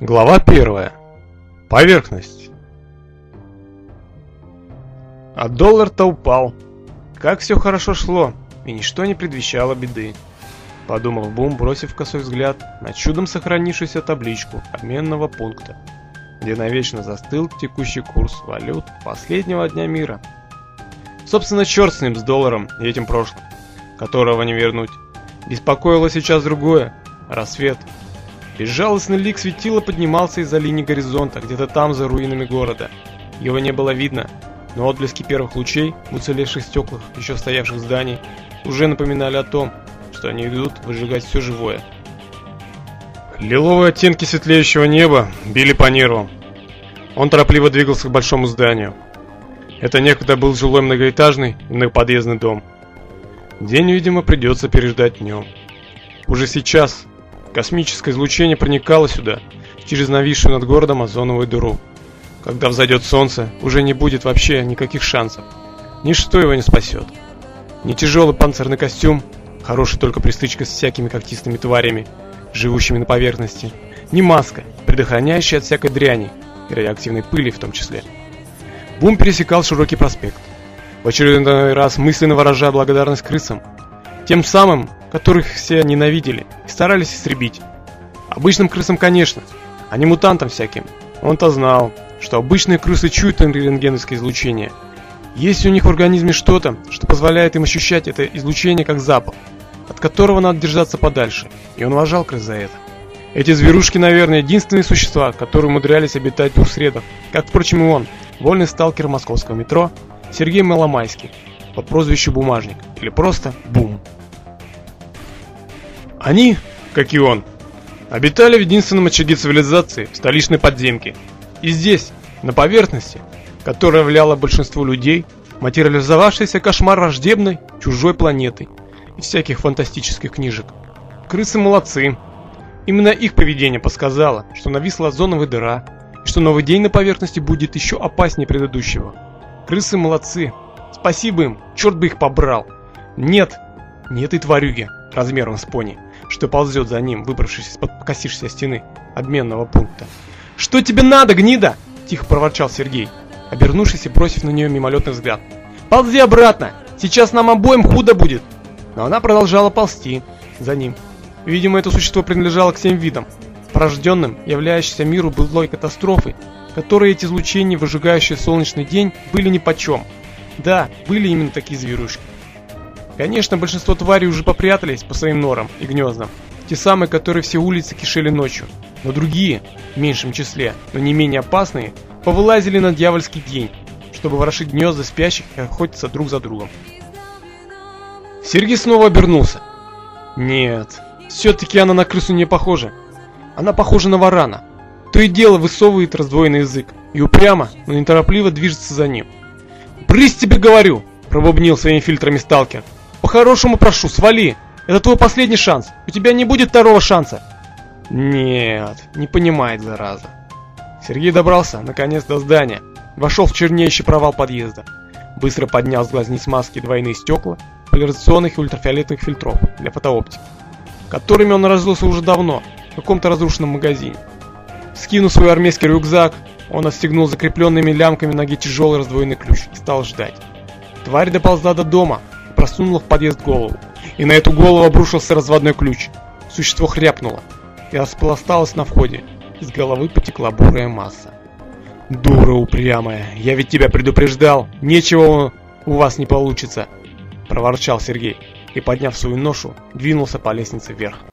Глава первая. Поверхность. А доллар-то упал. Как все хорошо шло, и ничто не предвещало беды. Подумал Бум, бросив косой взгляд на чудом сохранившуюся табличку обменного пункта, где навечно застыл текущий курс валют последнего дня мира. Собственно, черт с ним, с долларом и этим прошлым, которого не вернуть. Беспокоило сейчас другое – рассвет – Безжалостный лик светила поднимался из-за линии горизонта, где-то там, за руинами города. Его не было видно, но отблески первых лучей в уцелевших стеклах еще стоявших зданий уже напоминали о том, что они идут выжигать все живое. Лиловые оттенки светлеющего неба били по нервам. Он торопливо двигался к большому зданию. Это некогда был жилой многоэтажный многоподъездный дом. День, видимо, придется переждать днем. Уже сейчас Космическое излучение проникало сюда, через нависшую над городом озоновую дыру. Когда взойдет солнце, уже не будет вообще никаких шансов. Ничто его не спасет. Ни тяжелый панцирный костюм, хороший только при стычке с всякими когтистыми тварями, живущими на поверхности, ни маска, предохраняющая от всякой дряни и радиоактивной пыли в том числе. Бум пересекал широкий проспект, в очередной раз мысленно выражая благодарность крысам, тем самым, которых все ненавидели и старались истребить. Обычным крысам, конечно, а не мутантам всяким. Он-то знал, что обычные крысы чуют рентгеновское излучение. Есть у них в организме что-то, что позволяет им ощущать это излучение как запах, от которого надо держаться подальше, и он уважал крыс за это. Эти зверушки, наверное, единственные существа, которые умудрялись обитать в двух средах, как, впрочем, и он, вольный сталкер московского метро, Сергей Маломайский, по прозвищу Бумажник, или просто Бум. Они, как и он, обитали в единственном очаге цивилизации, в столичной подземке. И здесь, на поверхности, которая являла большинство людей, материализовавшийся кошмар враждебной, чужой планеты и всяких фантастических книжек. Крысы молодцы. Именно их поведение подсказало, что нависла озоновая дыра, и что новый день на поверхности будет еще опаснее предыдущего. Крысы молодцы. Спасибо им, черт бы их побрал. Нет, нет и тварюги, размером с пони что ползет за ним, выбравшись из-под покосившейся стены обменного пункта. «Что тебе надо, гнида?» – тихо проворчал Сергей, обернувшись и бросив на нее мимолетный взгляд. «Ползи обратно! Сейчас нам обоим худо будет!» Но она продолжала ползти за ним. Видимо, это существо принадлежало к всем видам, порожденным, являющимся миру былой катастрофы, которые эти излучения, выжигающие солнечный день, были нипочем. Да, были именно такие зверушки. Конечно, большинство тварей уже попрятались по своим норам и гнездам. Те самые, которые все улицы кишели ночью. Но другие, в меньшем числе, но не менее опасные, повылазили на дьявольский день, чтобы ворошить гнезда спящих и охотиться друг за другом. Сергей снова обернулся. Нет, все-таки она на крысу не похожа. Она похожа на варана. То и дело высовывает раздвоенный язык и упрямо, но неторопливо движется за ним. «Брысь тебе, говорю!» – пробубнил своими фильтрами сталкер. По-хорошему прошу, свали. Это твой последний шанс. У тебя не будет второго шанса. Нет, не понимает, зараза. Сергей добрался, наконец, до здания. Вошел в чернеющий провал подъезда. Быстро поднял с глазниц маски двойные стекла, поляризационных и ультрафиолетовых фильтров для фотооптики, которыми он разжился уже давно, в каком-то разрушенном магазине. Скинув свой армейский рюкзак, он отстегнул закрепленными лямками ноги тяжелый раздвоенный ключ и стал ждать. Тварь доползла до дома, просунула в подъезд голову. И на эту голову обрушился разводной ключ. Существо хряпнуло и распласталось на входе. Из головы потекла бурая масса. «Дура упрямая, я ведь тебя предупреждал, ничего у вас не получится!» Проворчал Сергей и, подняв свою ношу, двинулся по лестнице вверх.